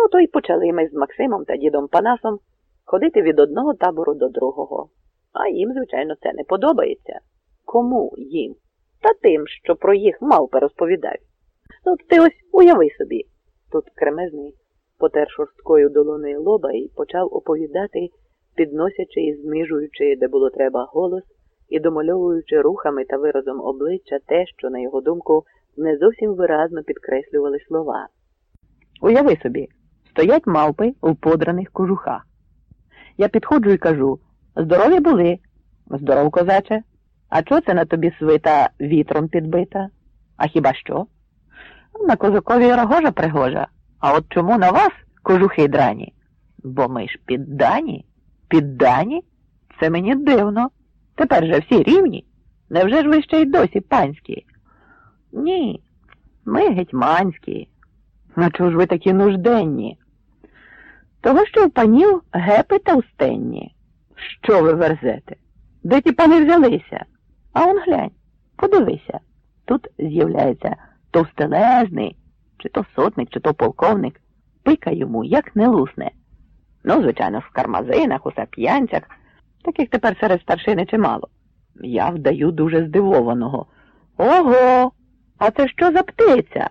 Ну, то й почали ми з Максимом та дідом Панасом ходити від одного табору до другого. А їм, звичайно, це не подобається. Кому їм? Та тим, що про їх мавпи розповідають. Ну, ти ось уяви собі. Тут кремезний потер шорсткою долоною лоба і почав оповідати, підносячи і знижуючи, де було треба, голос і домальовуючи рухами та виразом обличчя те, що, на його думку, не зовсім виразно підкреслювали слова. Уяви собі, стоять мавпи у подраних кожухах. Я підходжу і кажу здорові були, здоров, козаче. А чого це на тобі свита вітром підбита? А хіба що? На козакові рогожа пригожа. А от чому на вас кожухи драні? Бо ми ж піддані? Піддані? Це мені дивно. Тепер же всі рівні. Невже ж ви ще й досі панські? Ні, ми гетьманські. А чого ж ви такі нужденні? Того, що в панів гепи товстенні. Що ви верзете? Де ті пани взялися? А он глянь, подивися. Тут з'являється товстелезний, чи то сотник, чи то полковник, пика йому, як не лусне. Ну, звичайно, в кармазинах, у сап'янцях, таких тепер серед старшини чимало. Я вдаю дуже здивованого. Ого, а це що за птиця?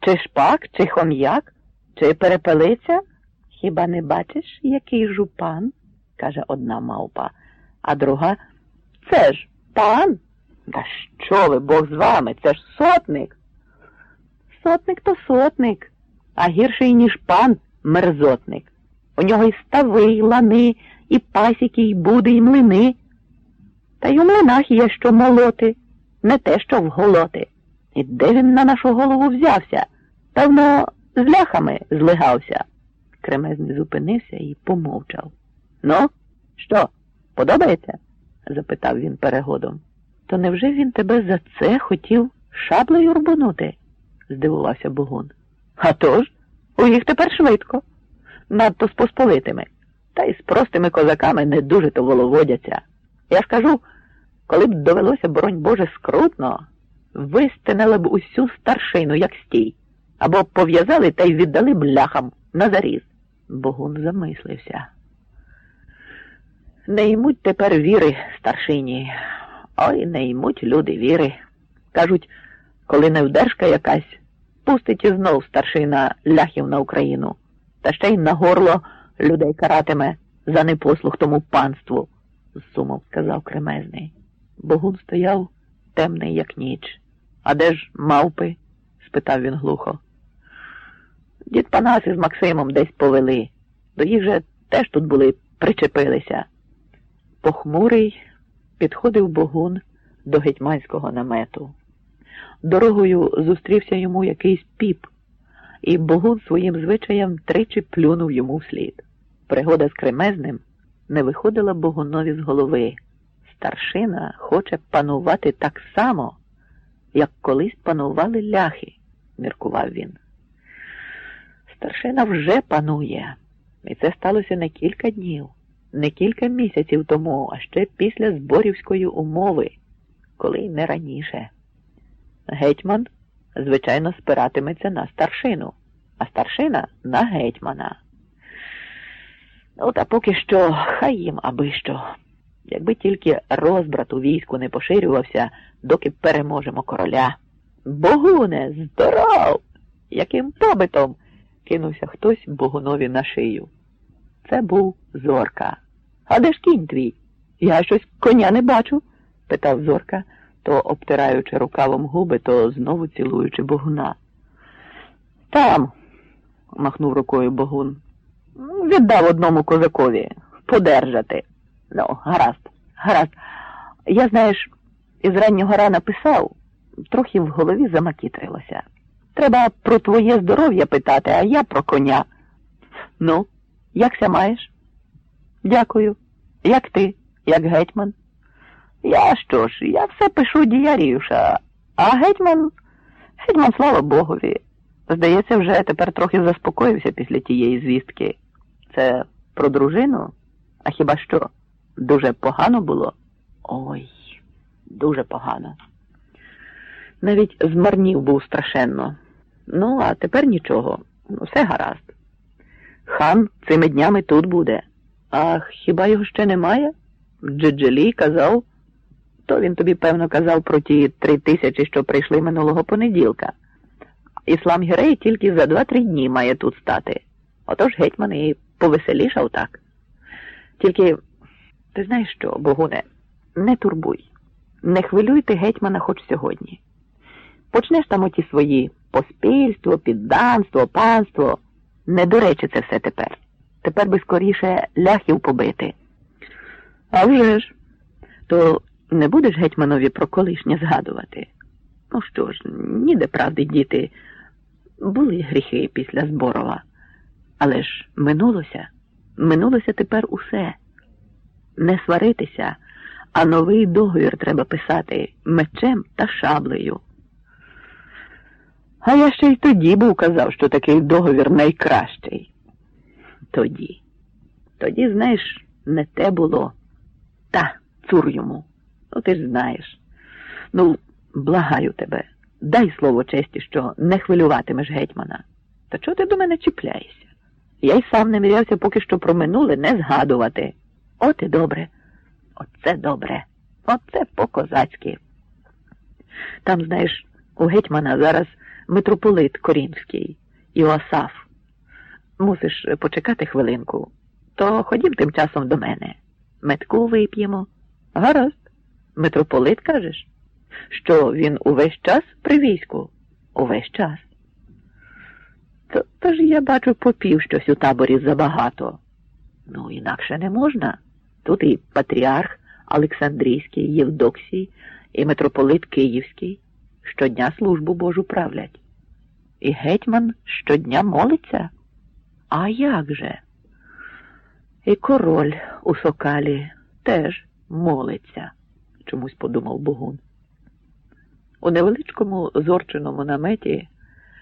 Чи шпак, чи хом'як, чи перепелиця? Хіба не бачиш, який жупан? каже одна мавпа, а друга це ж пан. Та що ви, Бог з вами? Це ж сотник. Сотник то сотник, а гірший, ніж пан мерзотник. У нього й стави, й лани, і пасіки, й буди, й млини. Та й у млинах є що молоти, не те, що вголоти. І де він на нашу голову взявся? Певно, з ляхами злигався. Кремезний зупинився і помовчав. Ну, що, подобається? запитав він перегодом. То невже він тебе за це хотів шаблею рубанути? здивувався Богун. «А тож, у їх тепер швидко, надто з посполитими, та й з простими козаками не дуже то воловодяться. Я ж кажу, коли б довелося, боронь Боже, скрутно, вистинали б усю старшину, як стій, або пов'язали та й віддали б ляхам на заріз. Богун замислився. Не ймуть тепер віри старшині, ой не ймуть люди віри. Кажуть, коли невдержка якась, пустить і знов старшина ляхів на Україну, та ще й на горло людей каратиме за непослух тому панству, з сумом сказав кремезний. Богун стояв темний, як ніч. А де ж мавпи? спитав він глухо. Дід Панас із Максимом десь повели. До їх же теж тут були, причепилися. Похмурий підходив богун до гетьманського намету. Дорогою зустрівся йому якийсь піп, і богун своїм звичаєм тричі плюнув йому вслід. Пригода з кремезним не виходила богунові з голови. Старшина хоче панувати так само, як колись панували ляхи, міркував він. Старшина вже панує, і це сталося не кілька днів, не кілька місяців тому, а ще після зборівської умови, коли й не раніше. Гетьман, звичайно, спиратиметься на старшину, а старшина на гетьмана. Ну, та поки що хай їм аби що. Якби тільки розбрат у війську не поширювався, доки переможемо короля. Богуне, здоров! Яким побитом? Кинувся хтось богунові на шию. Це був Зорка. А де ж кінь твій? Я щось коня не бачу, питав Зорка, то обтираючи рукавом губи, то знову цілуючи богуна. Там, махнув рукою богун. Віддав одному козакові подержати. Ну, гаразд, гаразд. Я, знаєш, із раннього рана писав, трохи в голові замакітрилося. Треба про твоє здоров'я питати, а я про коня. Ну, якся маєш? Дякую. Як ти, як гетьман? Я що ж, я все пишу діяріюша, а гетьман, гетьман, слава Богові. Здається, вже тепер трохи заспокоївся після тієї звістки. Це про дружину? А хіба що? Дуже погано було? Ой, дуже погано. Навіть змарнів був страшенно. Ну, а тепер нічого, все гаразд. Хан цими днями тут буде. А хіба його ще немає? Джеджелі казав, то він тобі, певно, казав про ті три тисячі, що прийшли минулого понеділка. Іслам Гірей тільки за два-три дні має тут стати. Отож гетьман і повеселішав так. Тільки, ти знаєш що, Богуне, не турбуй, не хвилюйте гетьмана хоч сьогодні. Почнеш там оті свої поспільство, підданство, панство. Не до речі це все тепер. Тепер би скоріше ляхів побити. А вже ж, то не будеш гетьманові про колишнє згадувати. Ну що ж, ніде правди, діти, були гріхи після Зборова. Але ж минулося, минулося тепер усе. Не сваритися, а новий договір треба писати мечем та шаблею. А я ще й тоді був казав, що такий договір найкращий. Тоді. Тоді, знаєш, не те було. Та, цур йому. Ну, ти ж знаєш. Ну, благаю тебе, дай слово честі, що не хвилюватимеш гетьмана. Та чого ти до мене чіпляєшся? Я й сам не мірявся поки що про минуле не згадувати. От і добре. Оце добре. Оце по-козацьки. Там, знаєш, у гетьмана зараз митрополит Корінський, Іосаф. Мусиш почекати хвилинку, то ходім тим часом до мене. Метку вип'ємо. Гаразд. Митрополит кажеш, що він увесь час при війську? Увесь час. То, то ж я бачу попів щось у таборі забагато. Ну, інакше не можна. Тут і патріарх Олександрійський, Євдоксій, і митрополит Київський щодня службу Божу правлять. І гетьман щодня молиться? А як же? І король у сокалі теж молиться, чомусь подумав Богун. У невеличкому зорченому наметі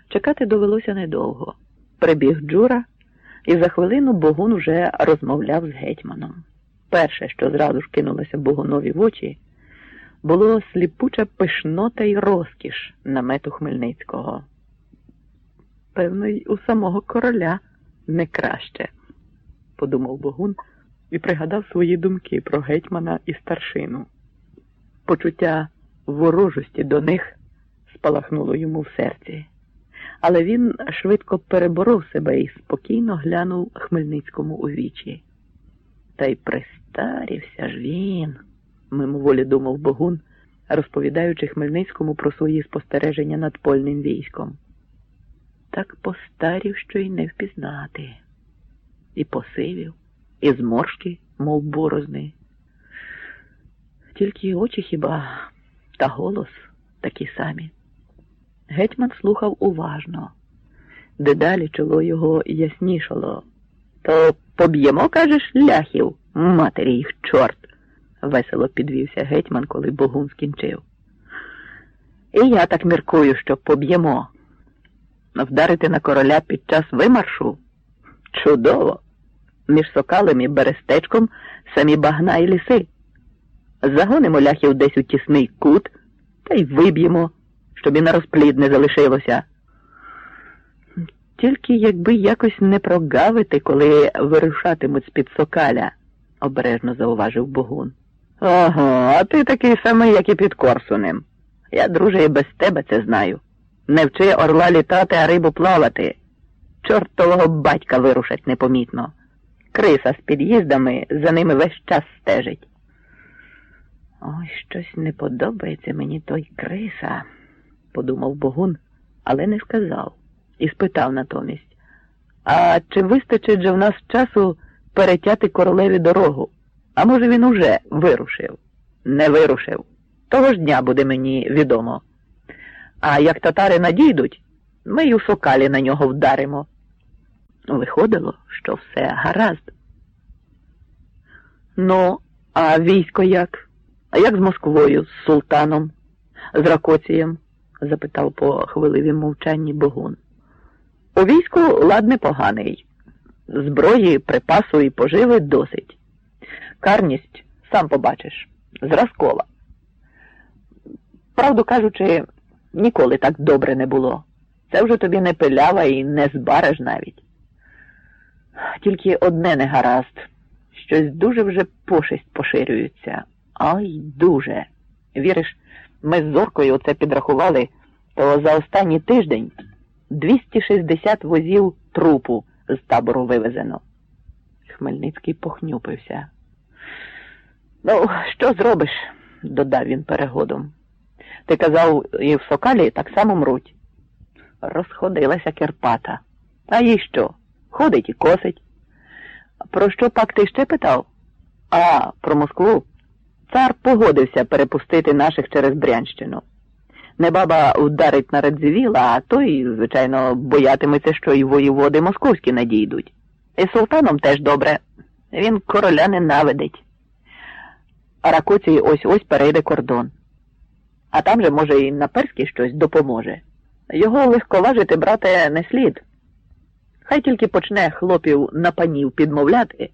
чекати довелося недовго. Прибіг Джура, і за хвилину Богун уже розмовляв з гетьманом. Перше, що зразу ж кинулося Богунові в очі, було сліпуча пишнота й розкіш намету Хмельницького. Певно, й у самого короля не краще, подумав Богун і пригадав свої думки про гетьмана і старшину. Почуття ворожості до них спалахнуло йому в серці, але він швидко переборов себе і спокійно глянув Хмельницькому у вічі. Та й пристарівся ж він, мимоволі думав Богун, розповідаючи Хмельницькому про свої спостереження над польним військом. Так постарів, що й не впізнати, і посивів, і зморшки, мов борозни. Тільки очі хіба та голос такі самі. Гетьман слухав уважно, дедалі чоло його яснішало. То поб'ємо, кажеш, ляхів, матері їх чорт, весело підвівся гетьман, коли Богун скінчив. І я так міркую, що поб'ємо. Вдарити на короля під час вимаршу? Чудово! Між сокалем і берестечком самі багна і ліси. Загонимо ляхів десь у тісний кут та й виб'ємо, щоб і на розплід не залишилося. Тільки якби якось не прогавити, коли вирушатимуть з-під сокаля, обережно зауважив Богун. Ого, а ти такий самий, як і під Корсунем. Я, друже, і без тебе це знаю. Не вчи орла літати, а рибу плавати. Чортового батька вирушать непомітно. Криса з під'їздами за ними весь час стежить. Ой, щось не подобається мені той криса, подумав Богун, але не сказав і спитав натомість. А чи вистачить же в нас часу перетяти королеві дорогу? А може, він уже вирушив? Не вирушив. Того ж дня буде мені відомо. А як татари надійдуть, ми й у сокалі на нього вдаримо. Виходило, що все гаразд. Ну, а військо як? А як з Москвою, з султаном, з Ракоцієм? запитав по хвиливім мовчанні Богун. У війську лад непоганий. Зброї, припасу і поживи досить. Карність, сам побачиш, зразкова. Правду кажучи, ніколи так добре не було. Це вже тобі не пилява і не збареш навіть. Тільки одне не гаразд. Щось дуже вже пошесть поширюється. Ай, дуже. Віриш, ми з зоркою оце підрахували, то за останній тиждень 260 возів трупу з табору вивезено. Хмельницький похнюпився. Ну, що зробиш? додав він перегодом. Ти казав, і в сокалі так само мруть. Розходилася Керпата. А їй що? Ходить і косить. Про що пак ти ще питав? А, про Москву. Цар погодився перепустити наших через Брянщину. Не баба вдарить на Радзивіла, а той, звичайно, боятиметься, що й воєводи московські надійдуть. І султаном теж добре. Він короля ненавидить. А Ракоцій ось ось перейде кордон. А там же, може, і на перській щось допоможе. Його легковажити, брате, не слід. Хай тільки почне хлопів на панів підмовляти,